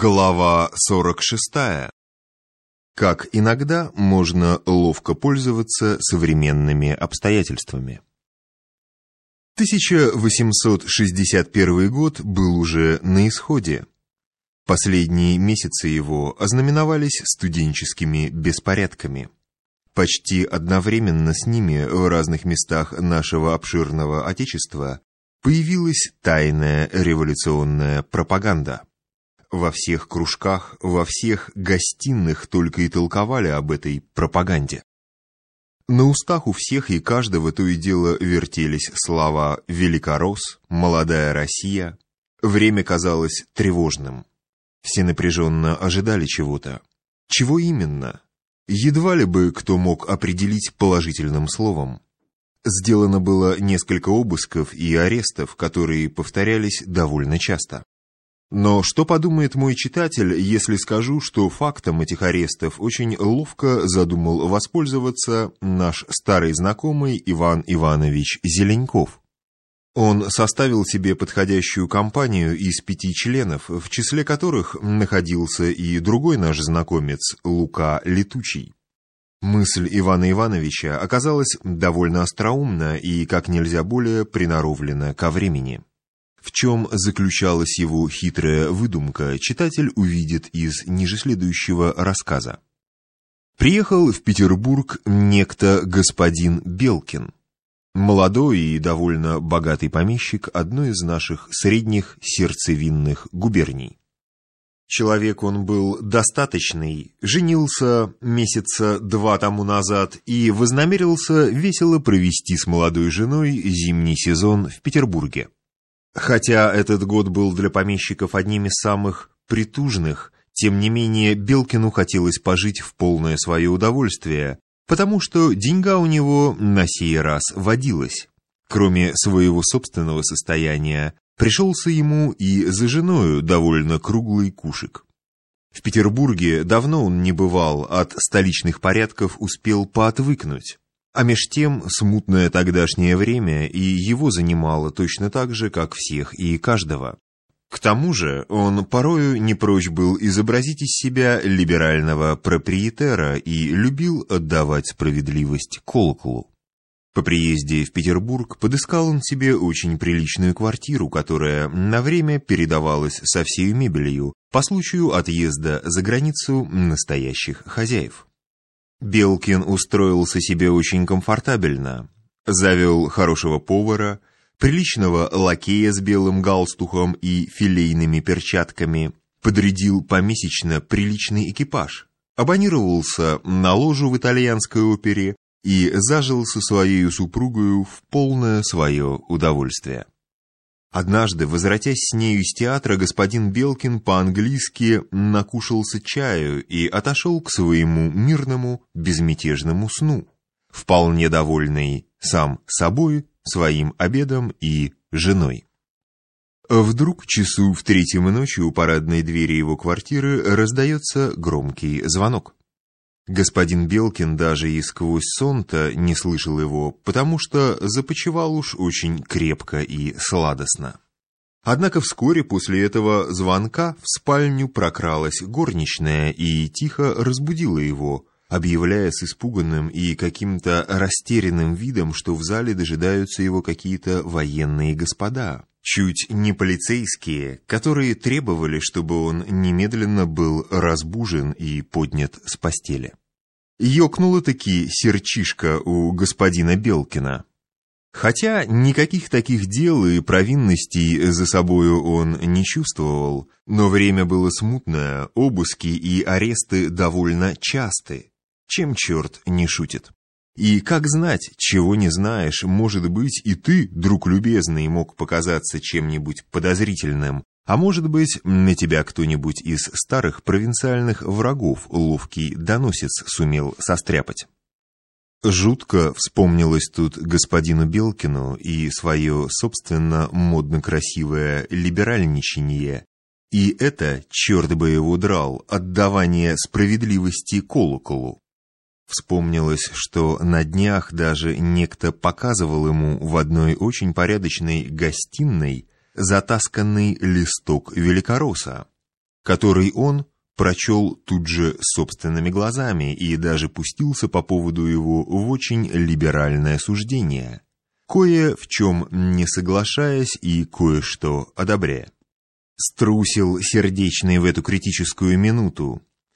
Глава 46. Как иногда можно ловко пользоваться современными обстоятельствами. 1861 год был уже на исходе. Последние месяцы его ознаменовались студенческими беспорядками. Почти одновременно с ними в разных местах нашего обширного Отечества появилась тайная революционная пропаганда. Во всех кружках, во всех гостиных только и толковали об этой пропаганде. На устах у всех и каждого то и дело вертелись слова «Великорос», «Молодая Россия». Время казалось тревожным. Все напряженно ожидали чего-то. Чего именно? Едва ли бы кто мог определить положительным словом. Сделано было несколько обысков и арестов, которые повторялись довольно часто. Но что подумает мой читатель, если скажу, что фактом этих арестов очень ловко задумал воспользоваться наш старый знакомый Иван Иванович Зеленков? Он составил себе подходящую компанию из пяти членов, в числе которых находился и другой наш знакомец Лука Летучий. Мысль Ивана Ивановича оказалась довольно остроумна и как нельзя более приноровлена ко времени. В чем заключалась его хитрая выдумка, читатель увидит из ниже следующего рассказа. Приехал в Петербург некто господин Белкин, молодой и довольно богатый помещик одной из наших средних сердцевинных губерний. Человек он был достаточный, женился месяца два тому назад и вознамерился весело провести с молодой женой зимний сезон в Петербурге. Хотя этот год был для помещиков одним из самых притужных, тем не менее Белкину хотелось пожить в полное свое удовольствие, потому что деньга у него на сей раз водилась. Кроме своего собственного состояния, пришелся ему и за женою довольно круглый кушек. В Петербурге давно он не бывал, от столичных порядков успел поотвыкнуть. А меж тем смутное тогдашнее время и его занимало точно так же, как всех и каждого. К тому же он порою не прочь был изобразить из себя либерального проприетера и любил отдавать справедливость колоколу. По приезде в Петербург подыскал он себе очень приличную квартиру, которая на время передавалась со всей мебелью по случаю отъезда за границу настоящих хозяев. Белкин устроился себе очень комфортабельно. Завел хорошего повара, приличного лакея с белым галстухом и филейными перчатками, подрядил помесячно приличный экипаж, абонировался на ложу в итальянской опере и зажил со своей супругою в полное свое удовольствие. Однажды, возвратясь с нею из театра, господин Белкин по-английски накушался чаю и отошел к своему мирному, безмятежному сну, вполне довольный сам собой, своим обедом и женой. Вдруг часу в третьем ночи у парадной двери его квартиры раздается громкий звонок. Господин Белкин даже и сквозь сон-то не слышал его, потому что започевал уж очень крепко и сладостно. Однако вскоре после этого звонка в спальню прокралась горничная и тихо разбудила его, объявляя с испуганным и каким-то растерянным видом, что в зале дожидаются его какие-то военные господа, чуть не полицейские, которые требовали, чтобы он немедленно был разбужен и поднят с постели. Ёкнула-таки серчишка у господина Белкина. Хотя никаких таких дел и провинностей за собою он не чувствовал, но время было смутное, обыски и аресты довольно часты, чем черт не шутит. И как знать, чего не знаешь, может быть, и ты, друг любезный, мог показаться чем-нибудь подозрительным, а может быть, на тебя кто-нибудь из старых провинциальных врагов ловкий доносец сумел состряпать. Жутко вспомнилось тут господину Белкину и свое, собственно, модно-красивое либеральничание, и это, черт бы его драл, отдавание справедливости колоколу. Вспомнилось, что на днях даже некто показывал ему в одной очень порядочной гостиной затасканный листок великороса, который он прочел тут же собственными глазами и даже пустился по поводу его в очень либеральное суждение, кое в чем не соглашаясь и кое-что одобряя. Струсил сердечный в эту критическую минуту,